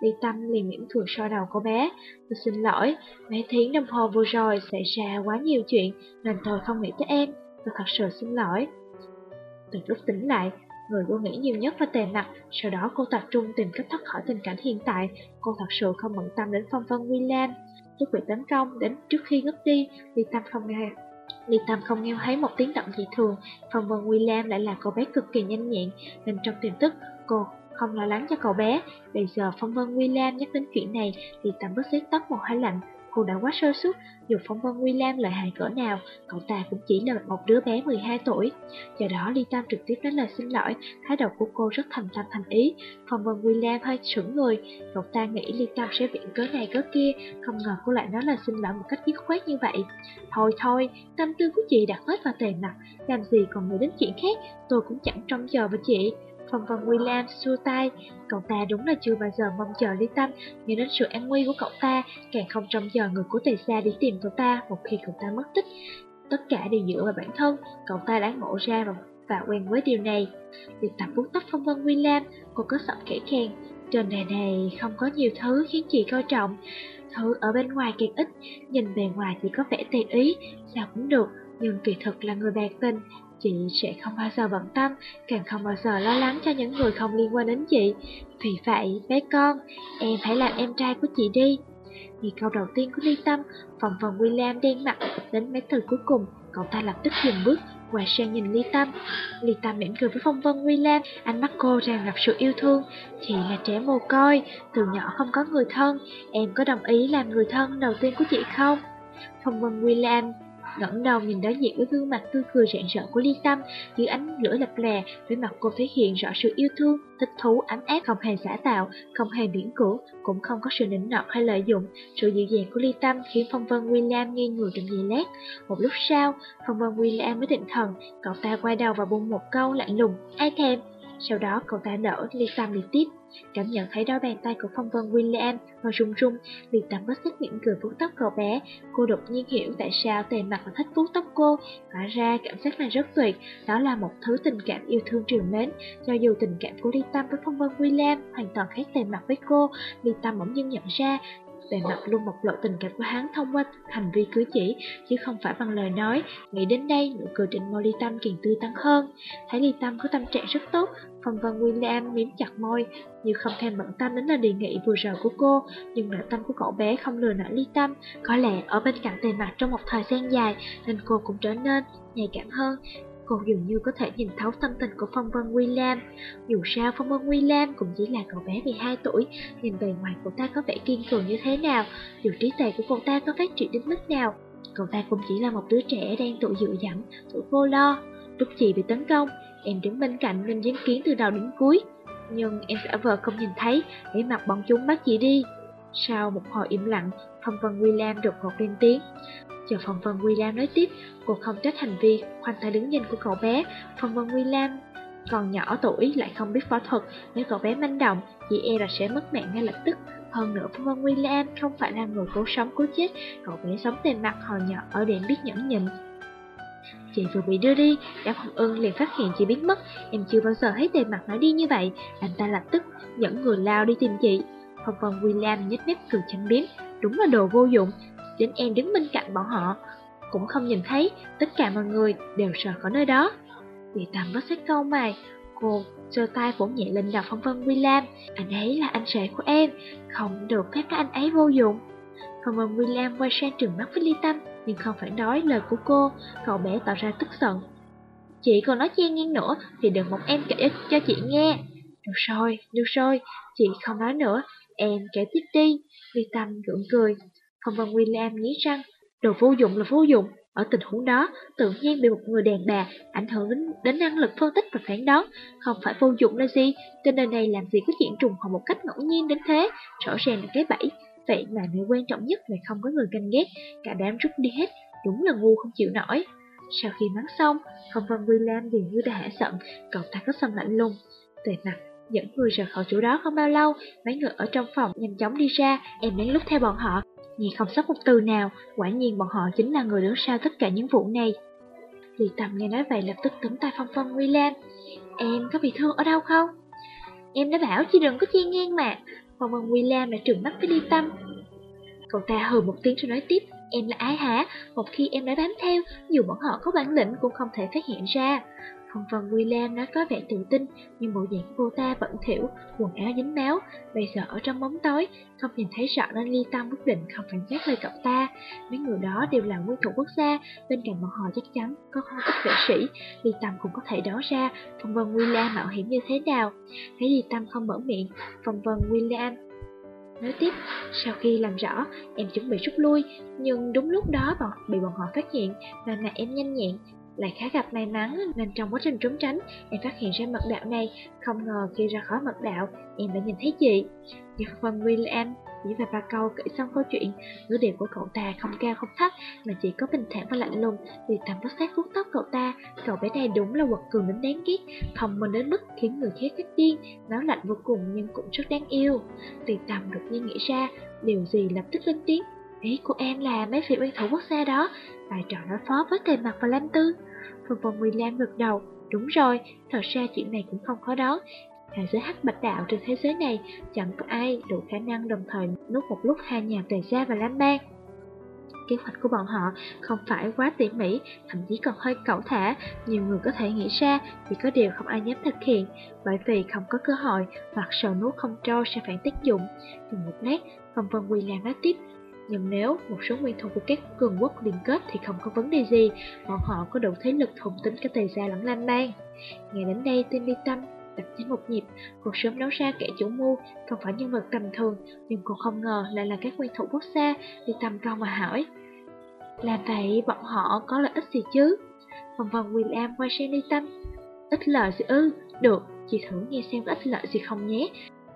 Ly Tâm liền mỉm cười so đầu cô bé. Tôi xin lỗi, mấy tiếng đồng hồ vừa rồi xảy ra quá nhiều chuyện, nên tôi không nghĩ tới em. Tôi thật sự xin lỗi. Từ lúc tỉnh lại, người cô nghĩ nhiều nhất là tề mặt, sau đó cô tập trung tìm cách thoát khỏi tình cảnh hiện tại. Cô thật sự không bận tâm đến Phong Vân William. lúc bị tấn công đến trước khi ngất đi, Ly Tâm không nghe Ly Tâm không nghe thấy một tiếng động dị thường, Phong Vân William lại là cậu bé cực kỳ nhanh nhẹn, nên trong tiềm thức cô không lo lắng cho cậu bé. Bây giờ Phong Vân William nhắc đến chuyện này, Ly Tâm bớt xếp tóc một hai lạnh, Cô đã quá sơ suất, dù Phong Vân William lợi hại cỡ nào, cậu ta cũng chỉ là một đứa bé 12 tuổi. Do đó Ly Tam trực tiếp nói lời xin lỗi, thái độ của cô rất thành tâm thành ý. Phong Vân William hơi sững người, cậu ta nghĩ Ly Tam sẽ viện cớ này cớ kia, không ngờ cô lại nói lời xin lỗi một cách dứt khoát như vậy. Thôi thôi, tâm tư của chị đặt hết vào tề mặt, làm gì còn nghĩ đến chuyện khác, tôi cũng chẳng trông chờ với chị. Phong Vân William xua tay, cậu ta đúng là chưa bao giờ mong chờ Lý Tâm, nhưng đến sự an nguy của cậu ta, càng không trông chờ người của Tề sa đi tìm cậu ta một khi cậu ta mất tích. Tất cả đều dựa vào bản thân, cậu ta đã ngộ ra và, và quen với điều này. Việc tập vuốt tóc Phong Vân William, cô có giọng khẽ khen. Trên đời này không có nhiều thứ khiến chị coi trọng, thứ ở bên ngoài càng ít, nhìn bề ngoài chỉ có vẻ tùy ý, sao cũng được, nhưng kỳ thực là người bạc tình, chị sẽ không bao giờ bận tâm, càng không bao giờ lo lắng cho những người không liên quan đến chị. Vì vậy, bé con, em hãy làm em trai của chị đi. Vì câu đầu tiên của Ly Tâm, phòng vòng William đen mặt, đến mấy từ cuối cùng, cậu ta lập tức dừng bước, quay sang nhìn Ly Tâm. Ly Tâm mỉm cười với phong vân William, ánh mắt cô tràn ngập sự yêu thương. Chị là trẻ mồ côi, từ nhỏ không có người thân, em có đồng ý làm người thân đầu tiên của chị không? Phong vân William ngẩng đầu nhìn đối diện với gương mặt tươi cười rạng rỡ của Ly Tâm, dưới ánh lửa lập lè, với mặt cô thể hiện rõ sự yêu thương, thích thú, ấm áp, không hề giả tạo, không hề miễn cưỡng, cũng không có sự nịnh nọt hay lợi dụng. Sự dịu dàng của Ly Tâm khiến Phong Vân William nghi người trong giây lát. Một lúc sau, Phong Vân William mới định thần, cậu ta quay đầu và buông một câu lạnh lùng, ai thèm. Sau đó cậu ta đỡ Ly Tâm đi tiếp. Cảm nhận thấy đôi bàn tay của phong vân William hơi run run, Liệt Tâm bất giác miệng cười vuốt tóc cậu bé. Cô đột nhiên hiểu tại sao tề mặt và thích vuốt tóc cô. Hóa ra cảm giác này rất tuyệt, đó là một thứ tình cảm yêu thương trường mến. Cho dù tình cảm của Liệt Tâm với phong vân William hoàn toàn khác tề mặt với cô, Liệt Tâm bỗng nhiên nhận ra Bề mặt luôn bộc lộ tình cảm của hắn thông qua hành vi cử chỉ, chứ không phải bằng lời nói. Nghĩ đến đây, nụ cười trên môi Ly Tâm càng tươi tắn hơn. Thấy Ly Tâm có tâm trạng rất tốt, Phong Vân William miếm chặt môi, như không thèm bận tâm đến lời đề nghị vừa rồi của cô. Nhưng nội tâm của cậu bé không lừa nổi Ly Tâm. Có lẽ ở bên cạnh tề mặt trong một thời gian dài, nên cô cũng trở nên nhạy cảm hơn. Cô dường như có thể nhìn thấu tâm tình của Phong Vân William. Dù sao Phong Vân William cũng chỉ là cậu bé 12 tuổi, nhìn bề ngoài cậu ta có vẻ kiên cường như thế nào, dù trí tuệ của cậu ta có phát triển đến mức nào. Cậu ta cũng chỉ là một đứa trẻ đang tự dựa dẫm, tự vô lo. Lúc chị bị tấn công, em đứng bên cạnh nên chứng kiến từ đầu đến cuối. Nhưng em giả vờ không nhìn thấy, để mặt bọn chúng bắt chị đi. Sau một hồi im lặng, Phong Vân William đột ngột lên tiếng. Chờ Phong Vân William nói tiếp, cô không trách hành vi khoanh tay đứng nhìn của cậu bé. Phong Vân William còn nhỏ tuổi lại không biết võ thuật, nếu cậu bé manh động, chị e là sẽ mất mạng ngay lập tức. Hơn nữa, Phong Vân William không phải là người cố sống cố chết, cậu bé sống tên mặt hồi nhỏ ở điểm biết nhẫn nhịn. Chị vừa bị đưa đi, đám Hồng Ưng liền phát hiện chị biến mất, em chưa bao giờ thấy tề mặt nói đi như vậy, anh ta lập tức dẫn người lao đi tìm chị. Phong Vân William nhếch mép cười chánh biếm, đúng là đồ vô dụng, đến em đứng bên cạnh bọn họ, cũng không nhìn thấy, tất cả mọi người đều rời khỏi nơi đó. Vì tầm bất xét câu mày, cô giơ tay vỗ nhẹ lên đầu phong vân William, anh ấy là anh rể của em, không được phép các anh ấy vô dụng. Phong vân William quay sang trừng mắt với Ly Tâm, nhưng không phải nói lời của cô, cậu bé tỏ ra tức giận. Chị còn nói chen ngang nữa thì đừng một em kể cho chị nghe. Được rồi, được rồi, chị không nói nữa, em kể tiếp đi. Ly Tâm gượng cười. Phong Văn William nghĩ răng, đồ vô dụng là vô dụng. Ở tình huống đó, tự nhiên bị một người đàn bà ảnh hưởng đến, đến năng lực phân tích và phản đoán. Không phải vô dụng là gì, trên đời này làm gì có chuyện trùng hợp một cách ngẫu nhiên đến thế. Rõ ràng là cái bẫy, vậy mà nơi quan trọng nhất lại không có người canh ghét. Cả đám rút đi hết, đúng là ngu không chịu nổi. Sau khi mắng xong, Phong Văn William dường như đã hả giận, cậu ta có xâm lạnh lùng. Tề mặt, những người rời khỏi chỗ đó không bao lâu, mấy người ở trong phòng nhanh chóng đi ra, em lén lút theo bọn họ, Nghe không sót một từ nào, quả nhiên bọn họ chính là người đứng sau tất cả những vụ này. Lý Tâm nghe nói vậy lập tức tấm tay Phong Phong William. Em có bị thương ở đâu không? Em đã bảo chị đừng có chi nghiêng mà. Phong Phong William đã trừng mắt với Lý Tâm. Cậu ta hừ một tiếng rồi nói tiếp. Em là ai hả? Một khi em đã bám theo, dù bọn họ có bản lĩnh cũng không thể phát hiện ra. Phong Vân William nói có vẻ tự tin, nhưng bộ dạng cô ta bẩn thỉu, quần áo dính máu, bây giờ ở trong bóng tối, không nhìn thấy rõ nên Ly Tâm quyết định không phản xét lời cậu ta. Mấy người đó đều là nguyên thủ quốc gia, bên cạnh bọn họ chắc chắn có không ít vệ sĩ, Ly Tâm cũng có thể đoán ra Phong Vân William mạo hiểm như thế nào. Thấy Ly Tâm không mở miệng, Phong Vân William Nói tiếp, sau khi làm rõ, em chuẩn bị rút lui, nhưng đúng lúc đó bọn bị bọn họ phát hiện, và mẹ em nhanh nhẹn, lại khá gặp may mắn nên trong quá trình trốn tránh, em phát hiện ra mật đạo này, không ngờ khi ra khỏi mật đạo, em đã nhìn thấy chị. Nhưng phần William chỉ vài ba câu kể xong câu chuyện, ngữ điệu của cậu ta không cao không thấp mà chỉ có bình thản và lạnh lùng. Vì tầm vóc sát vuốt tóc cậu ta, cậu bé này đúng là quật cường đến đáng ghét, thông minh đến mức khiến người khác thích điên, máu lạnh vô cùng nhưng cũng rất đáng yêu. Tùy tầm đột nhiên nghĩ ra, điều gì lập tức lên tiếng. Ý của em là mấy vị nguyên thủ quốc gia đó, Bài trò đối phó với tề mặt và Lam Tư. Phần phần William gật đầu, đúng rồi, thật ra chuyện này cũng không khó đó. Hạ giới hắc bạch đạo trên thế giới này chẳng có ai đủ khả năng đồng thời nuốt một lúc hai nhà tề gia và Lam Bang. Kế hoạch của bọn họ không phải quá tỉ mỉ, thậm chí còn hơi cẩu thả, nhiều người có thể nghĩ ra, chỉ có điều không ai dám thực hiện, bởi vì không có cơ hội hoặc sợ nuốt không trâu sẽ phản tác dụng. Dừng một lát, Vân Quỳ làm nói tiếp, nhưng nếu một số nguyên thủ của các cường quốc liên kết thì không có vấn đề gì, bọn họ có đủ thế lực thùng tính cả tề gia lẫn Lam Bang. Ngày đến đây, tên đi tâm đặt trên một nhịp, cô sớm đấu ra kẻ chủ mưu, không phải nhân vật tầm thường, nhưng cô không ngờ lại là các nguyên thủ quốc gia, đi Tâm cao mà hỏi. Là vậy bọn họ có lợi ích gì chứ? Vòng vòng William quay sang đi tâm. Ít lợi gì ư? Được, chị thử nghe xem có ích lợi gì không nhé.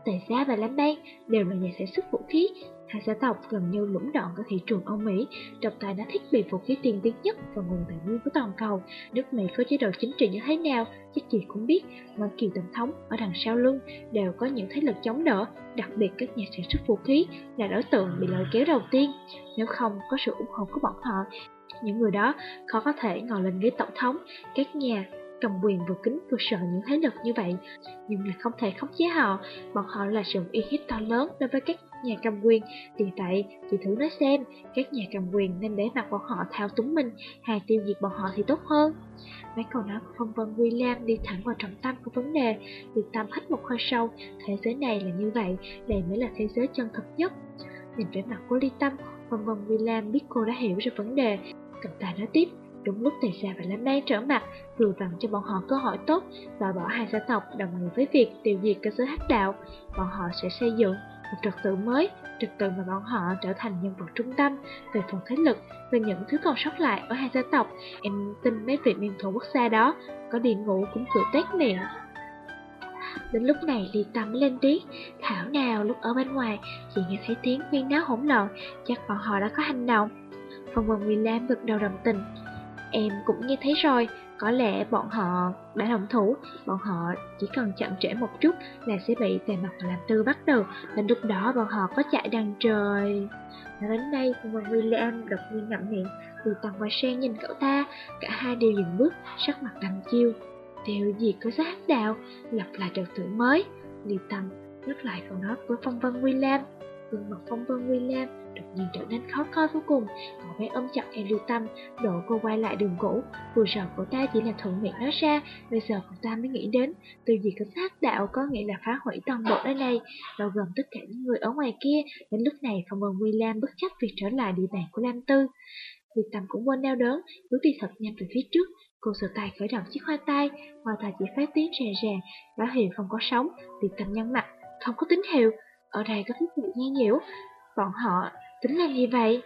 Tề gia và Lam Bang đều là nhà sản xuất vũ khí, Hai xã tộc gần như lũng đoạn cả thị trường Âu Mỹ, trọng tài đã thiết bị vũ khí tiên tiến nhất và nguồn tài nguyên của toàn cầu. Nước Mỹ có chế độ chính trị như thế nào, chắc chị cũng biết. Mọi kiều tổng thống ở đằng sau lưng đều có những thế lực chống đỡ, đặc biệt các nhà sản xuất vũ khí là đối tượng bị lôi kéo đầu tiên. Nếu không có sự ủng hộ của bọn họ, những người đó khó có thể ngồi lên ghế tổng thống. Các nhà cầm quyền vừa kính vừa sợ những thế lực như vậy, nhưng là không thể khống chế họ. Bọn họ là sự uy hiếp to lớn đối với các nhà cầm quyền. Vì vậy, chị thử nói xem, các nhà cầm quyền nên để mặt bọn họ thao túng mình, hay tiêu diệt bọn họ thì tốt hơn. Mấy câu nói của phong vân William đi thẳng vào trọng tâm của vấn đề. Vì tâm hít một hơi sâu, thế giới này là như vậy, đây mới là thế giới chân thực nhất. Nhìn vẻ mặt của Ly Tâm, phong vân William biết cô đã hiểu ra vấn đề. Cậu ta nói tiếp, Đúng lúc Tề Gia và Lam Đan trở mặt, vừa vặn cho bọn họ cơ hội tốt và bỏ hai gia tộc đồng nghĩa với việc tiêu diệt cơ giới hắc đạo. Bọn họ sẽ xây dựng một trật tự mới, trật tự mà bọn họ trở thành nhân vật trung tâm về phần thế lực, về những thứ còn sót lại ở hai gia tộc. Em tin mấy vị nguyên thủ quốc gia đó có đi ngủ cũng cười tét miệng. Đến lúc này Ly Tâm lên tiếng Thảo nào lúc ở bên ngoài Chị nghe thấy tiếng viên náo hỗn loạn Chắc bọn họ đã có hành động Phong Vân lam gật đầu đồng tình Em cũng nghe thấy rồi, có lẽ bọn họ đã đồng thủ, bọn họ chỉ cần chậm trễ một chút là sẽ bị tề mặt làm tư bắt đầu, nên lúc đó bọn họ có chạy đằng trời. Nói đến đây, quân William đột nhiên ngậm miệng, từ tầng qua sen nhìn cậu ta, cả hai đều dừng bước, sắc mặt đăm chiêu. Tiêu gì có giá đạo, lập lại trật tự mới. Liêu Tâm nhắc lại câu nói của Phong Vân William, gương mặt Phong Vân William đột nhiên trở nên khó coi vô cùng. Cậu bé ôm chặt em lưu tâm, đổ cô quay lại đường cũ. Vừa rồi cậu ta chỉ là thuận miệng nói ra, bây giờ cậu ta mới nghĩ đến, từ gì cảnh sát đạo có nghĩa là phá hủy toàn bộ nơi này, bao gồm tất cả những người ở ngoài kia. Đến lúc này, phong vân William bất chấp việc trở lại địa bàn của Lam Tư. Lưu Tâm cũng quên đau đớn, bước đi thật nhanh về phía trước. Cô sờ tay khởi động chiếc hoa tay, hoa tay chỉ phát tiếng rè rè, báo hiệu không có sóng. Vì Tâm nhăn mặt, không có tín hiệu. Ở đây có thiết bị nghe nhiễu, bọn họ tính là gì vậy?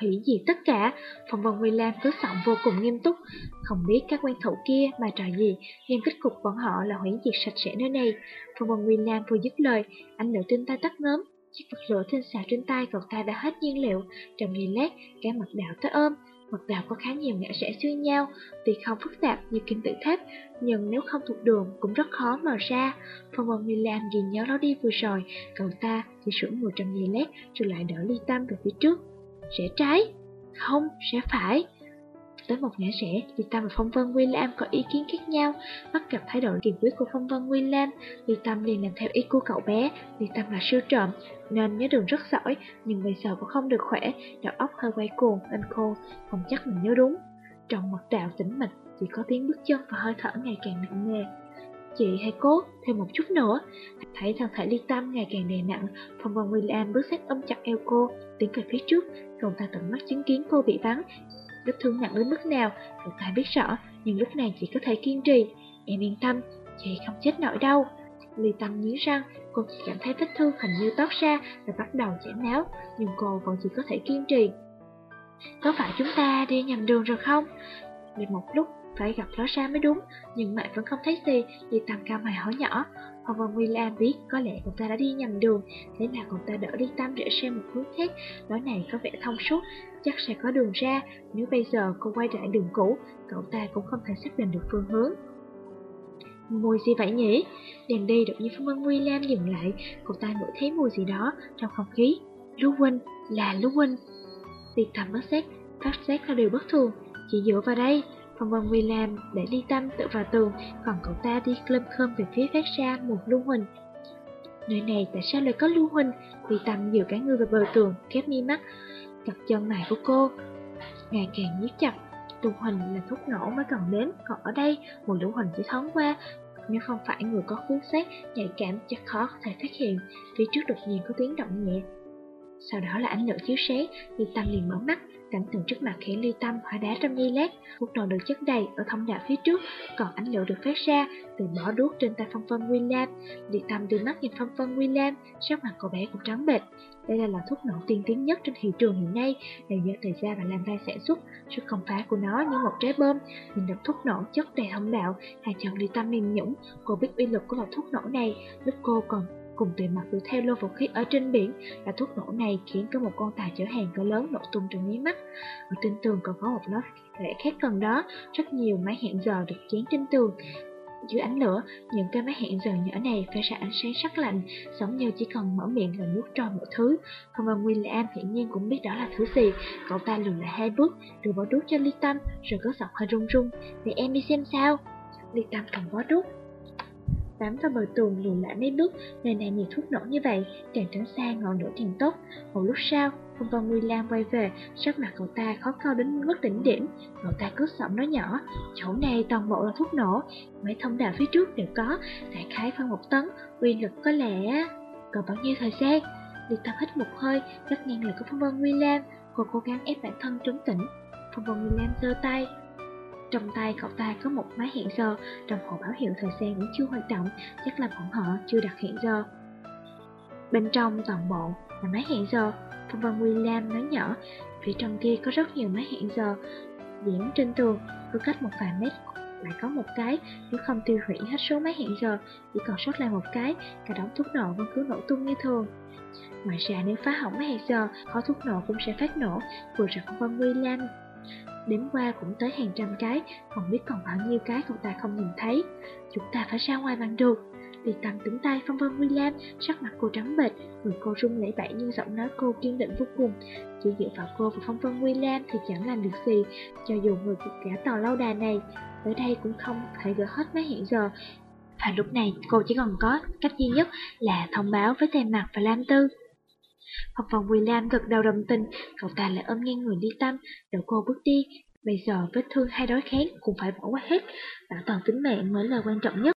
Hủy diệt tất cả, phòng vân William cứ giọng vô cùng nghiêm túc, không biết các quan thủ kia mà trò gì, nhưng kết cục bọn họ là hủy diệt sạch sẽ nơi này. Phòng vân William vừa dứt lời, anh lửa trên tay tắt ngớm, chiếc vật lửa trên xà trên tay cậu ta đã hết nhiên liệu, trong giây lát, cả mặt đạo tới ôm, Mật đạo có khá nhiều ngã rẽ xuyên nhau, tuy không phức tạp như kim tự tháp, nhưng nếu không thuộc đường cũng rất khó mở ra. Phong Vân Milan ghi nhớ lối đi vừa rồi, cậu ta chỉ sững người trong giây lát rồi lại đỡ ly tâm về phía trước. Rẽ trái? Không, rẽ phải. Tới một ngã rẽ, vì Tâm và Phong Vân William có ý kiến khác nhau. Bắt gặp thái độ kiên quyết của Phong Vân William, Ly Tâm liền làm theo ý của cậu bé. Ly Tâm là siêu trộm, nên nhớ đường rất giỏi, nhưng bây giờ cũng không được khỏe, đầu óc hơi quay cuồng, anh khô, không chắc mình nhớ đúng. Trong mật đạo tĩnh mịch, chỉ có tiếng bước chân và hơi thở ngày càng nặng nề. Chị hãy cố thêm một chút nữa. Thấy thân thể ly tâm ngày càng đè nặng, Phong Vân William bước sát ôm chặt eo cô, tiến về phía trước. Cậu ta tận mắt chứng kiến cô bị bắn. Vết thương nặng đến mức nào, cậu ta biết rõ, nhưng lúc này chỉ có thể kiên trì. Em yên tâm, chị không chết nổi đâu. Ly tâm nhíu răng, cô chỉ cảm thấy vết thương hình như tót ra và bắt đầu chảy máu, nhưng cô vẫn chỉ có thể kiên trì. Có phải chúng ta đi nhầm đường rồi không? Để một lúc phải gặp nó ra mới đúng, nhưng mẹ vẫn không thấy gì, Ly tâm cao mày hỏi nhỏ. Ông Vân Villa biết có lẽ cậu ta đã đi nhầm đường, thế là cậu ta đỡ đi tắm rẽ sang một hướng khác. Lối này có vẻ thông suốt, chắc sẽ có đường ra. Nếu bây giờ cô quay lại đường cũ, cậu ta cũng không thể xác định được phương hướng. Mùi gì vậy nhỉ? Đèn đi đột nhiên Phương Vân William dừng lại, cậu ta ngửi thấy mùi gì đó trong không khí. Lú huynh, là Lú huynh. Việc thầm bất xét, phát xét là điều bất thường, chỉ dựa vào đây. Phong Vân William để ly tâm tự vào tường, còn cậu ta đi lâm khơm về phía phát ra một lưu huỳnh. Nơi này tại sao lại có lưu huỳnh? Ly tâm dựa cả người vào bờ tường, khép mi mắt, cặp chân mày của cô. Ngày càng nhíu chặt, lưu huỳnh là thuốc nổ mới cần đến, còn ở đây một lưu huỳnh chỉ thoáng qua. Nếu không phải người có khứu giác, nhạy cảm chắc khó có thể phát hiện, phía trước đột nhiên có tiếng động nhẹ. Sau đó là ánh lửa chiếu sáng, Ly Tâm liền mở mắt, Cảnh tượng trước mặt khiến ly tâm hóa đá trong giây lát, một nổ được chất đầy ở thông đạo phía trước, còn ánh lửa được phát ra từ mỏ đuốc trên tay Phong Vân William. Ly tâm đưa mắt nhìn Phong Vân William, sắc mặt cậu bé cũng trắng bệch. Đây là loại thuốc nổ tiên tiến nhất trên thị trường hiện nay, đều do thời gian và làm ra sản xuất. Sức không phá của nó như một trái bom, nhìn được thuốc nổ chất đầy thông đạo, hàng chân ly tâm mềm nhũng. Cô biết uy lực của loại thuốc nổ này, lúc cô còn cùng tiền mặt đuổi theo lô vũ khí ở trên biển là thuốc nổ này khiến có một con tàu chở hàng cỡ lớn nổ tung trong nháy mắt. Ở trên tường còn có một lớp rẽ khác gần đó, rất nhiều máy hẹn giờ được dán trên tường. Dưới ánh lửa, những cái máy hẹn giờ nhỏ này phát ra ánh sáng sắc lạnh, giống như chỉ cần mở miệng là nuốt trôi mọi thứ. Không mà William hiển nhiên cũng biết đó là thứ gì. Cậu ta lùi lại hai bước, đưa bó đuốc cho Ly Tâm, rồi có giọng hơi run run. Để em đi xem sao. Ly Tâm cầm bó đuốc, bám vào bờ tường lùi lại mấy bước, nơi này nhiều thuốc nổ như vậy, càng tránh xa ngọn lửa càng tốt. Một lúc sau, Phong Vân Nguy Lan quay về, sắc mặt cậu ta khó cao đến mức đỉnh điểm. Cậu ta cứ giọng nói nhỏ, chỗ này toàn bộ là thuốc nổ, mấy thông đạo phía trước đều có, đại khái phân một tấn, uy lực có lẽ... Còn bao nhiêu thời gian? được tập hít một hơi, cắt ngang lời của Phong Vân Nguy Lan, cô cố gắng ép bản thân trấn tĩnh. Phong Vân Nguy Lan giơ tay, trong tay cậu ta có một máy hẹn giờ, đồng hồ báo hiệu thời gian vẫn chưa hoạt động, chắc là bọn họ chưa đặt hẹn giờ. Bên trong toàn bộ là máy hẹn giờ, Phong Vân William nói nhỏ, phía trong kia có rất nhiều máy hẹn giờ, điểm trên tường, cứ cách một vài mét lại có một cái, nếu không tiêu hủy hết số máy hẹn giờ, chỉ còn sót lại một cái, cả đống thuốc nổ vẫn cứ nổ tung như thường. Ngoài ra nếu phá hỏng máy hẹn giờ, khó thuốc nổ cũng sẽ phát nổ, vừa rồi Phong Vân William Đếm qua cũng tới hàng trăm cái, không biết còn bao nhiêu cái cậu ta không nhìn thấy. Chúng ta phải ra ngoài bằng được. Vì tầm tính tay Phong Vân William, sắc mặt cô trắng bệch, người cô run lẩy bẩy nhưng giọng nói cô kiên định vô cùng. Chỉ dựa vào cô và Phong Vân William thì chẳng làm được gì, cho dù người của cả tòa lâu đài này tới đây cũng không thể gỡ hết mấy hiện giờ. Và lúc này cô chỉ còn có cách duy nhất là thông báo với Tề Mặt và Lam Tư. Học vòng William gật đầu đồng tình, cậu ta lại ôm ngang người đi tâm, đỡ cô bước đi. Bây giờ vết thương hay đói khát cũng phải bỏ qua hết, bảo toàn tính mạng mới là quan trọng nhất.